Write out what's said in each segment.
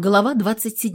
Глава 27.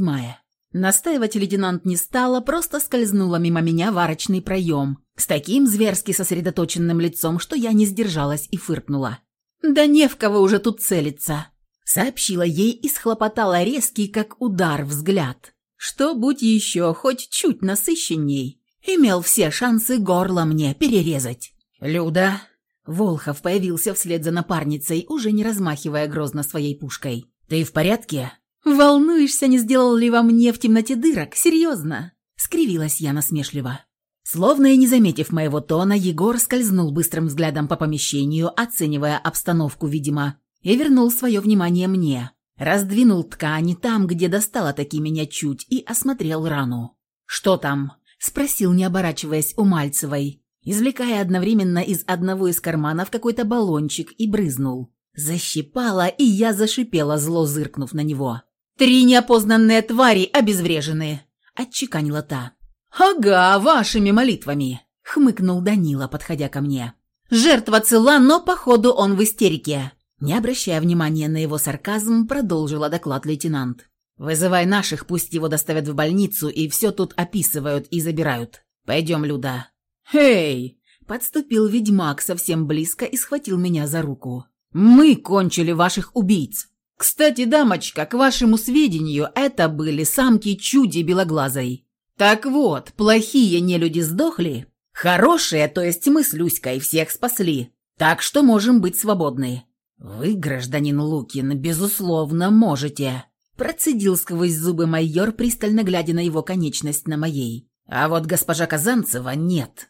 Настаивать лейтенант не стала, просто скользнула мимо меня в арочный проем, с таким зверски сосредоточенным лицом, что я не сдержалась и фыркнула. «Да не в кого уже тут целиться», — сообщила ей и схлопотала резкий, как удар, взгляд. Что, будь еще хоть чуть насыщенней, имел все шансы горло мне перерезать. «Люда!» Волхов появился вслед за напарницей, уже не размахивая грозно своей пушкой. «Ты в порядке?» «Волнуешься, не сделал ли во мне в темноте дырок? Серьезно?» — скривилась я насмешливо. Словно и не заметив моего тона, Егор скользнул быстрым взглядом по помещению, оценивая обстановку, видимо, и вернул свое внимание мне. Раздвинул ткани там, где достала таки меня чуть, и осмотрел рану. «Что там?» — спросил, не оборачиваясь у Мальцевой, извлекая одновременно из одного из карманов какой-то баллончик и брызнул. Защипала, и я зашипела, зло зыркнув на него. «Три неопознанные твари обезврежены», — отчеканила та. «Ага, вашими молитвами», — хмыкнул Данила, подходя ко мне. «Жертва цела, но, походу, он в истерике». Не обращая внимания на его сарказм, продолжила доклад лейтенант. «Вызывай наших, пусть его доставят в больницу и все тут описывают и забирают. Пойдем, Люда». «Эй!» — подступил ведьмак совсем близко и схватил меня за руку. «Мы кончили ваших убийц. Кстати, дамочка, к вашему сведению, это были самки чуди белоглазой. Так вот, плохие нелюди сдохли, хорошие, то есть мы с Люськой, всех спасли. Так что можем быть свободны. Вы, гражданин Лукин, безусловно, можете. Процедил сквозь зубы майор, пристально глядя на его конечность на моей. А вот госпожа Казанцева нет.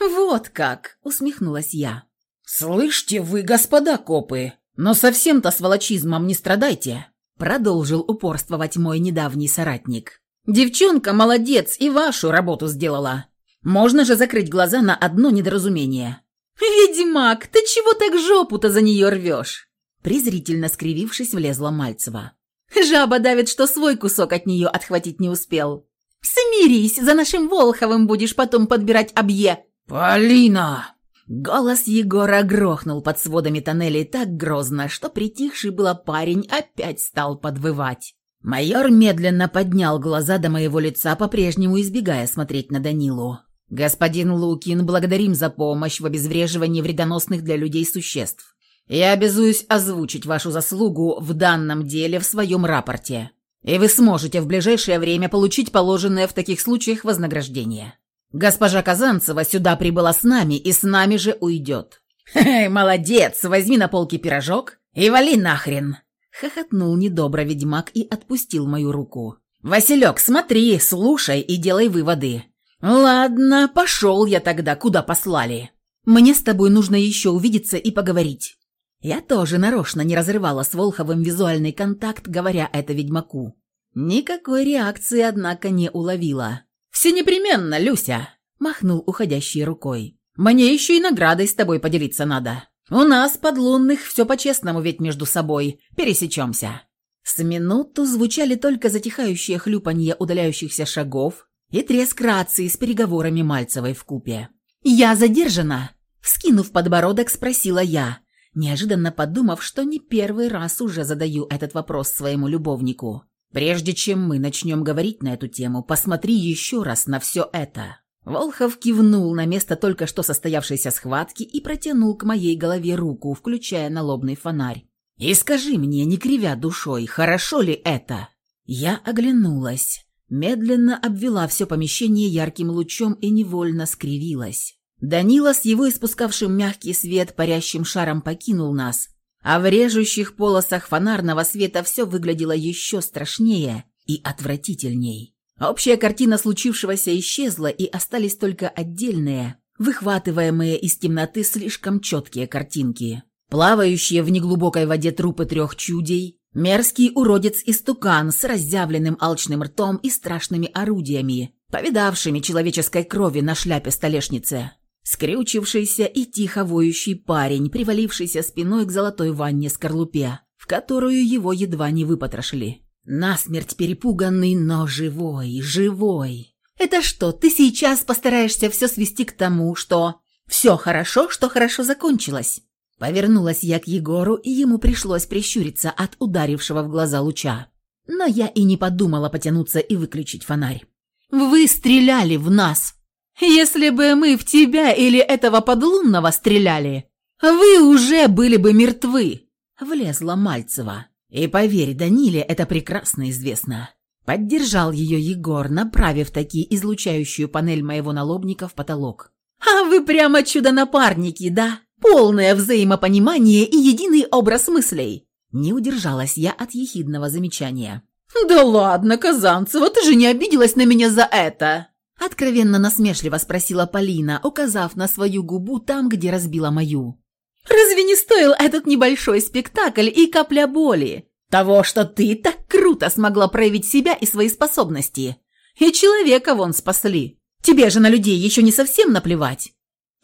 «Вот как!» — усмехнулась я. «Слышите вы, господа копы, «Но совсем-то с волочизмом не страдайте», — продолжил упорствовать мой недавний соратник. «Девчонка молодец и вашу работу сделала. Можно же закрыть глаза на одно недоразумение». «Ведьмак, ты чего так жопу-то за нее рвешь?» Презрительно скривившись, влезла Мальцева. «Жаба давит, что свой кусок от нее отхватить не успел. Смирись, за нашим Волховым будешь потом подбирать объе». «Полина!» Голос Егора грохнул под сводами тоннелей так грозно, что притихший было парень опять стал подвывать. Майор медленно поднял глаза до моего лица, по-прежнему избегая смотреть на Данилу. «Господин Лукин, благодарим за помощь в обезвреживании вредоносных для людей существ. Я обязуюсь озвучить вашу заслугу в данном деле в своем рапорте, и вы сможете в ближайшее время получить положенное в таких случаях вознаграждение». Госпожа Казанцева сюда прибыла с нами и с нами же уйдет». «Хе-хе, молодец, возьми на полке пирожок и вали нахрен!» Хохотнул недобро ведьмак и отпустил мою руку. «Василек, смотри, слушай и делай выводы». «Ладно, пошел я тогда, куда послали. Мне с тобой нужно еще увидеться и поговорить». Я тоже нарочно не разрывала с Волховым визуальный контакт, говоря это ведьмаку. Никакой реакции, однако, не уловила. «Все непременно, Люся!» – махнул уходящей рукой. «Мне еще и наградой с тобой поделиться надо. У нас, подлунных, все по-честному ведь между собой. Пересечемся». С минуту звучали только затихающие хлюпанье удаляющихся шагов и треск рации с переговорами Мальцевой в купе. «Я задержана?» Вскинув подбородок, спросила я, неожиданно подумав, что не первый раз уже задаю этот вопрос своему любовнику. Прежде чем мы начнем говорить на эту тему, посмотри еще раз на все это». Волхов кивнул на место только что состоявшейся схватки и протянул к моей голове руку, включая налобный фонарь. «И скажи мне, не кривя душой, хорошо ли это?» Я оглянулась, медленно обвела все помещение ярким лучом и невольно скривилась. Данила с его испускавшим мягкий свет парящим шаром покинул нас, а в режущих полосах фонарного света все выглядело еще страшнее и отвратительней. Общая картина случившегося исчезла, и остались только отдельные, выхватываемые из темноты слишком четкие картинки. Плавающие в неглубокой воде трупы трех чудей, мерзкий уродец-истукан с разъявленным алчным ртом и страшными орудиями, повидавшими человеческой крови на шляпе столешницы, Скрючившийся и тихо воющий парень, привалившийся спиной к золотой ванне-скорлупе, в которую его едва не выпотрошили. Насмерть перепуганный, но живой, живой. «Это что, ты сейчас постараешься все свести к тому, что все хорошо, что хорошо закончилось?» Повернулась я к Егору, и ему пришлось прищуриться от ударившего в глаза луча. но я и не подумала потянуться и выключить фонарь. «Вы стреляли в нас! Если бы мы в тебя или этого подлунного стреляли, вы уже были бы мертвы!» Влезла Мальцева. И поверь, Даниле это прекрасно известно. Поддержал ее Егор, направив таки излучающую панель моего налобника в потолок. «А вы прямо чудо-напарники, да? Полное взаимопонимание и единый образ мыслей!» Не удержалась я от ехидного замечания. «Да ладно, Казанцева, ты же не обиделась на меня за это?» Откровенно насмешливо спросила Полина, указав на свою губу там, где разбила мою. «Разве не стоил этот небольшой спектакль и капля боли? Того, что ты так круто смогла проявить себя и свои способности. И человека вон спасли. Тебе же на людей еще не совсем наплевать.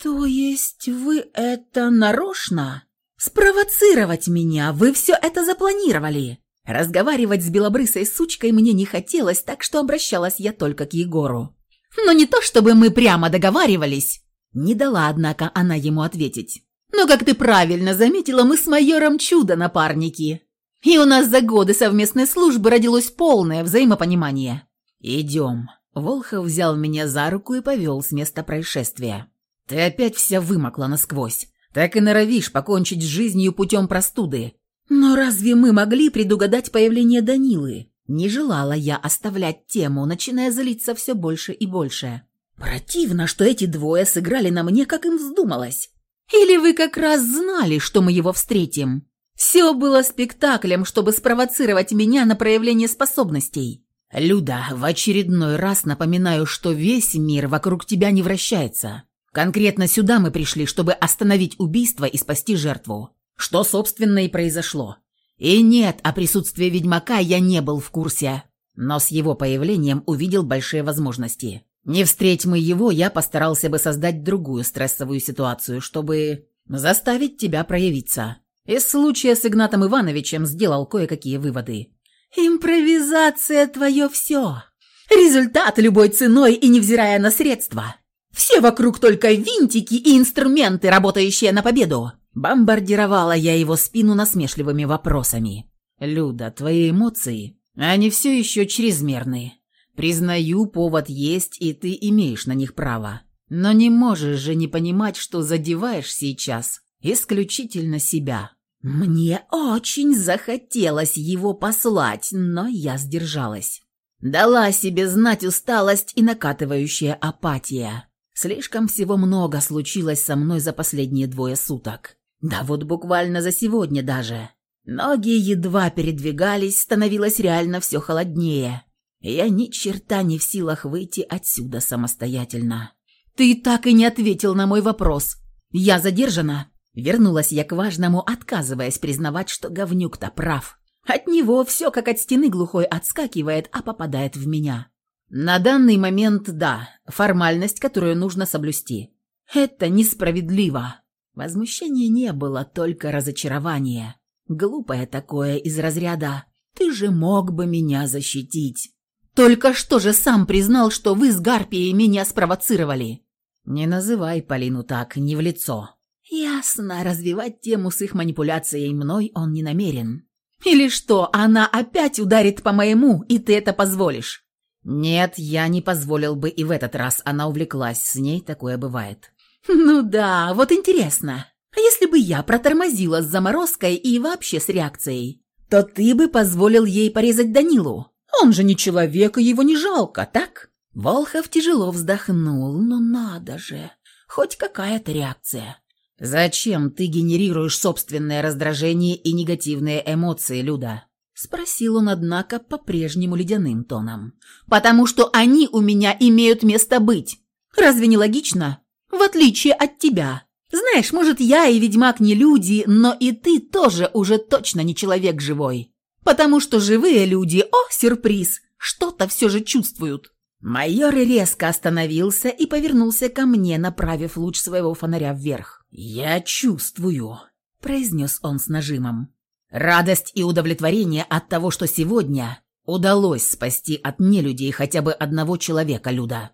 То есть вы это нарочно? Спровоцировать меня? Вы все это запланировали? Разговаривать с белобрысой сучкой мне не хотелось, так что обращалась я только к Егору. Но не то, чтобы мы прямо договаривались. Не дала, однако, она ему ответить. Но, как ты правильно заметила, мы с майором чудо напарники. И у нас за годы совместной службы родилось полное взаимопонимание. Идем. Волхов взял меня за руку и повел с места происшествия. Ты опять вся вымокла насквозь. Так и норовишь покончить с жизнью путем простуды. Но разве мы могли предугадать появление Данилы? Не желала я оставлять тему, начиная злиться все больше и больше. Противно, что эти двое сыграли на мне, как им вздумалось. Или вы как раз знали, что мы его встретим? Все было спектаклем, чтобы спровоцировать меня на проявление способностей. Люда, в очередной раз напоминаю, что весь мир вокруг тебя не вращается. Конкретно сюда мы пришли, чтобы остановить убийство и спасти жертву. Что, собственно, и произошло. И нет, о присутствии ведьмака я не был в курсе. Но с его появлением увидел большие возможности. Не встреть мы его, я постарался бы создать другую стрессовую ситуацию, чтобы заставить тебя проявиться. Из случая с Игнатом Ивановичем сделал кое-какие выводы. «Импровизация – твое все. Результат любой ценой и невзирая на средства. Все вокруг только винтики и инструменты, работающие на победу». Бомбардировала я его спину насмешливыми вопросами. «Люда, твои эмоции, они все еще чрезмерны. Признаю, повод есть, и ты имеешь на них право. Но не можешь же не понимать, что задеваешь сейчас исключительно себя». Мне очень захотелось его послать, но я сдержалась. Дала себе знать усталость и накатывающая апатия. Слишком всего много случилось со мной за последние двое суток. Да вот буквально за сегодня даже. Ноги едва передвигались, становилось реально все холоднее. Я ни черта не в силах выйти отсюда самостоятельно. «Ты так и не ответил на мой вопрос. Я задержана?» Вернулась я к важному, отказываясь признавать, что говнюк-то прав. От него все как от стены глухой отскакивает, а попадает в меня. На данный момент да, формальность, которую нужно соблюсти. Это несправедливо. Возмущения не было, только разочарование. Глупое такое из разряда «ты же мог бы меня защитить». Только что же сам признал, что вы с Гарпией меня спровоцировали. Не называй Полину так, не в лицо. Ясно, развивать тему с их манипуляцией мной он не намерен. Или что, она опять ударит по моему, и ты это позволишь? Нет, я не позволил бы и в этот раз, она увлеклась, с ней такое бывает. Ну да, вот интересно. А если бы я протормозила с заморозкой и вообще с реакцией, то ты бы позволил ей порезать Данилу. Он же не человек, и его не жалко, так? Волхов тяжело вздохнул, но надо же, хоть какая-то реакция. «Зачем ты генерируешь собственное раздражение и негативные эмоции, Люда?» Спросил он, однако, по-прежнему ледяным тоном. «Потому что они у меня имеют место быть. Разве не логично? В отличие от тебя. Знаешь, может, я и ведьмак не люди, но и ты тоже уже точно не человек живой. Потому что живые люди, о, сюрприз, что-то все же чувствуют». Майор резко остановился и повернулся ко мне, направив луч своего фонаря вверх. «Я чувствую», — произнес он с нажимом. «Радость и удовлетворение от того, что сегодня удалось спасти от нелюдей хотя бы одного человека, Люда.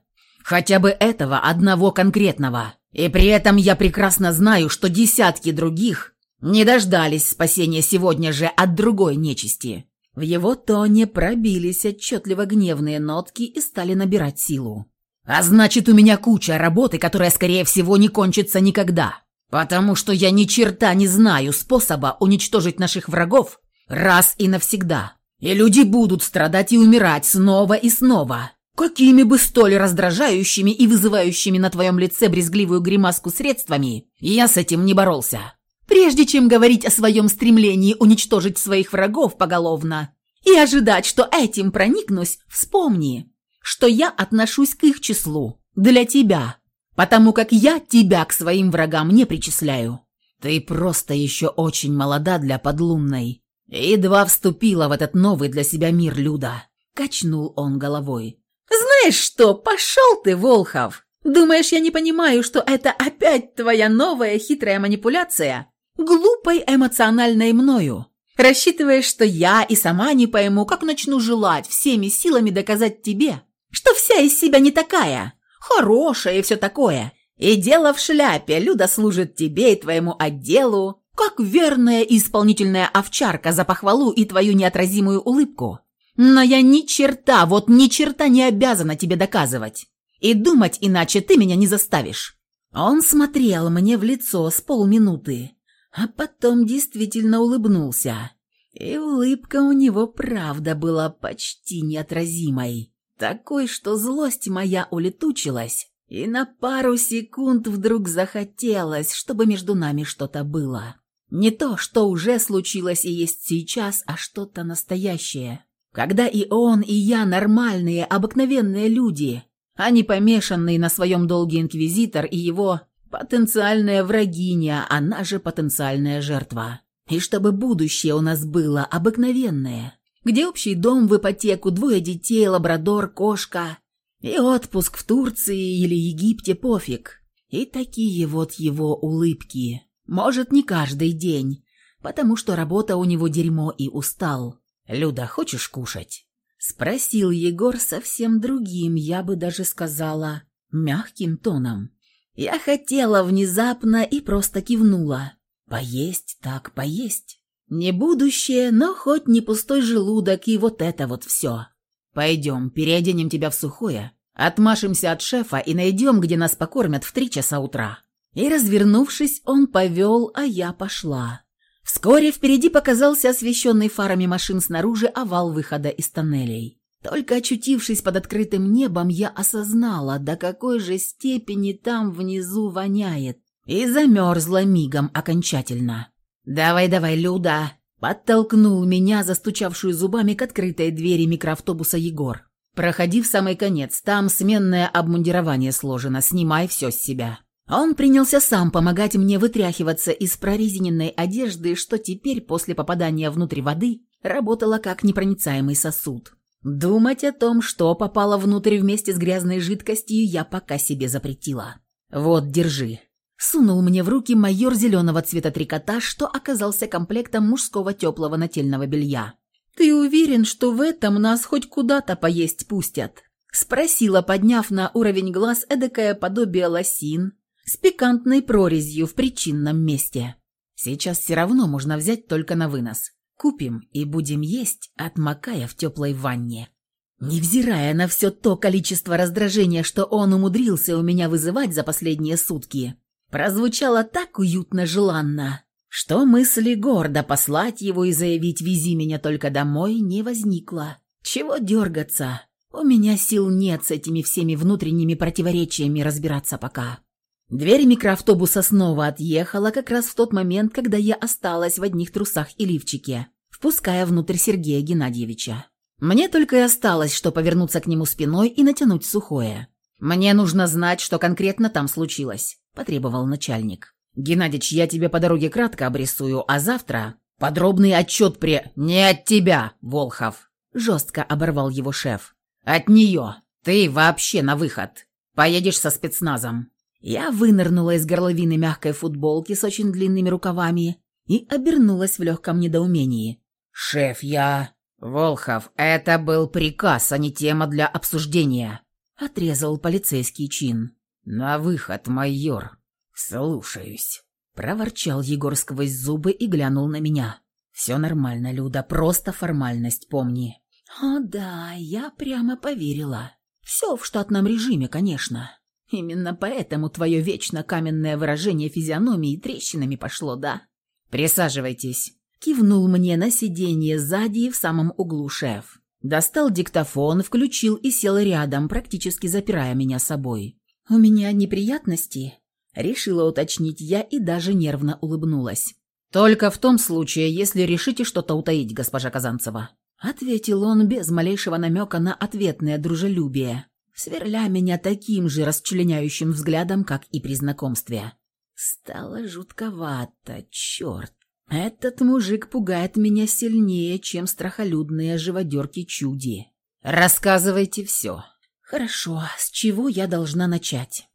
Хотя бы этого одного конкретного. И при этом я прекрасно знаю, что десятки других не дождались спасения сегодня же от другой нечисти. В его тоне пробились отчетливо гневные нотки и стали набирать силу. «А значит, у меня куча работы, которая, скорее всего, не кончится никогда. Потому что я ни черта не знаю способа уничтожить наших врагов раз и навсегда. И люди будут страдать и умирать снова и снова. Какими бы столь раздражающими и вызывающими на твоем лице брезгливую гримаску средствами, я с этим не боролся. Прежде чем говорить о своем стремлении уничтожить своих врагов поголовно и ожидать, что этим проникнусь, вспомни, что я отношусь к их числу для тебя, потому как я тебя к своим врагам не причисляю. Ты просто еще очень молода для подлунной. Едва вступила в этот новый для себя мир Люда. Качнул он головой. «Знаешь что, пошел ты, Волхов! Думаешь, я не понимаю, что это опять твоя новая хитрая манипуляция? Глупой эмоциональной мною. Рассчитываешь, что я и сама не пойму, как начну желать всеми силами доказать тебе, что вся из себя не такая, хорошая и все такое. И дело в шляпе, Люда служит тебе и твоему отделу, как верная исполнительная овчарка за похвалу и твою неотразимую улыбку. Но я ни черта, вот ни черта не обязана тебе доказывать. И думать иначе ты меня не заставишь». Он смотрел мне в лицо с полминуты, а потом действительно улыбнулся. И улыбка у него правда была почти неотразимой. Такой, что злость моя улетучилась, и на пару секунд вдруг захотелось, чтобы между нами что-то было. Не то, что уже случилось и есть сейчас, а что-то настоящее. Когда и он, и я нормальные, обыкновенные люди, а не помешанный на своем долге инквизитор и его потенциальная врагиня, она же потенциальная жертва. И чтобы будущее у нас было обыкновенное, где общий дом в ипотеку, двое детей, лабрадор, кошка и отпуск в Турции или Египте пофиг. И такие вот его улыбки. Может, не каждый день, потому что работа у него дерьмо и устал. «Люда, хочешь кушать?» Спросил Егор совсем другим, я бы даже сказала, мягким тоном. Я хотела внезапно и просто кивнула. Поесть так поесть. Не будущее, но хоть не пустой желудок и вот это вот все. Пойдем, переоденем тебя в сухое, отмашемся от шефа и найдем, где нас покормят в три часа утра. И, развернувшись, он повел, а я пошла. Вскоре впереди показался освещенный фарами машин снаружи овал выхода из тоннелей. Только очутившись под открытым небом, я осознала, до какой же степени там внизу воняет, и замерзла мигом окончательно. «Давай-давай, Люда!» Подтолкнул меня, застучавшую зубами к открытой двери микроавтобуса Егор. «Проходи в самый конец, там сменное обмундирование сложено, снимай все с себя». Он принялся сам помогать мне вытряхиваться из прорезиненной одежды, что теперь, после попадания внутрь воды, работала как непроницаемый сосуд. Думать о том, что попало внутрь вместе с грязной жидкостью, я пока себе запретила. «Вот, держи». Сунул мне в руки майор зеленого цвета трикотаж, что оказался комплектом мужского теплого нательного белья. «Ты уверен, что в этом нас хоть куда-то поесть пустят?» Спросила, подняв на уровень глаз эдакое подобие лосин, с пикантной прорезью в причинном месте. Сейчас все равно можно взять только на вынос. Купим и будем есть, отмокая в теплой ванне. Невзирая на все то количество раздражения, что он умудрился у меня вызывать за последние сутки, прозвучало так уютно желанно, что мысли гордо послать его и заявить «вези меня только домой» не возникло. Чего дергаться? У меня сил нет с этими всеми внутренними противоречиями разбираться пока. Дверь микроавтобуса снова отъехала как раз в тот момент, когда я осталась в одних трусах и лифчике, впуская внутрь Сергея Геннадьевича. Мне только и осталось, что повернуться к нему спиной и натянуть сухое. «Мне нужно знать, что конкретно там случилось», – потребовал начальник. «Геннадьевич, я тебе по дороге кратко обрисую, а завтра подробный отчет при...» «Не от тебя, Волхов!» – жестко оборвал его шеф. «От нее! Ты вообще на выход! Поедешь со спецназом!» Я вынырнула из горловины мягкой футболки с очень длинными рукавами и обернулась в легком недоумении. «Шеф, я...» «Волхов, это был приказ, а не тема для обсуждения», — отрезал полицейский чин. «На выход, майор». «Слушаюсь», — проворчал Егор сквозь зубы и глянул на меня. «Все нормально, Люда, просто формальность, помни». «О да, я прямо поверила. Все в штатном режиме, конечно. Именно поэтому твое вечно каменное выражение физиономии трещинами пошло, да?» «Присаживайтесь», — кивнул мне на сиденье сзади в самом углу шеф. Достал диктофон, включил и сел рядом, практически запирая меня собой. «У меня неприятности?» — решила уточнить я и даже нервно улыбнулась. «Только в том случае, если решите что-то утаить, госпожа Казанцева», — ответил он без малейшего намека на ответное дружелюбие, сверля меня таким же расчленяющим взглядом, как и при знакомстве. Стало жутковато, черт. Этот мужик пугает меня сильнее, чем страхолюдные живодерки-чуди. Рассказывайте все. Хорошо, с чего я должна начать?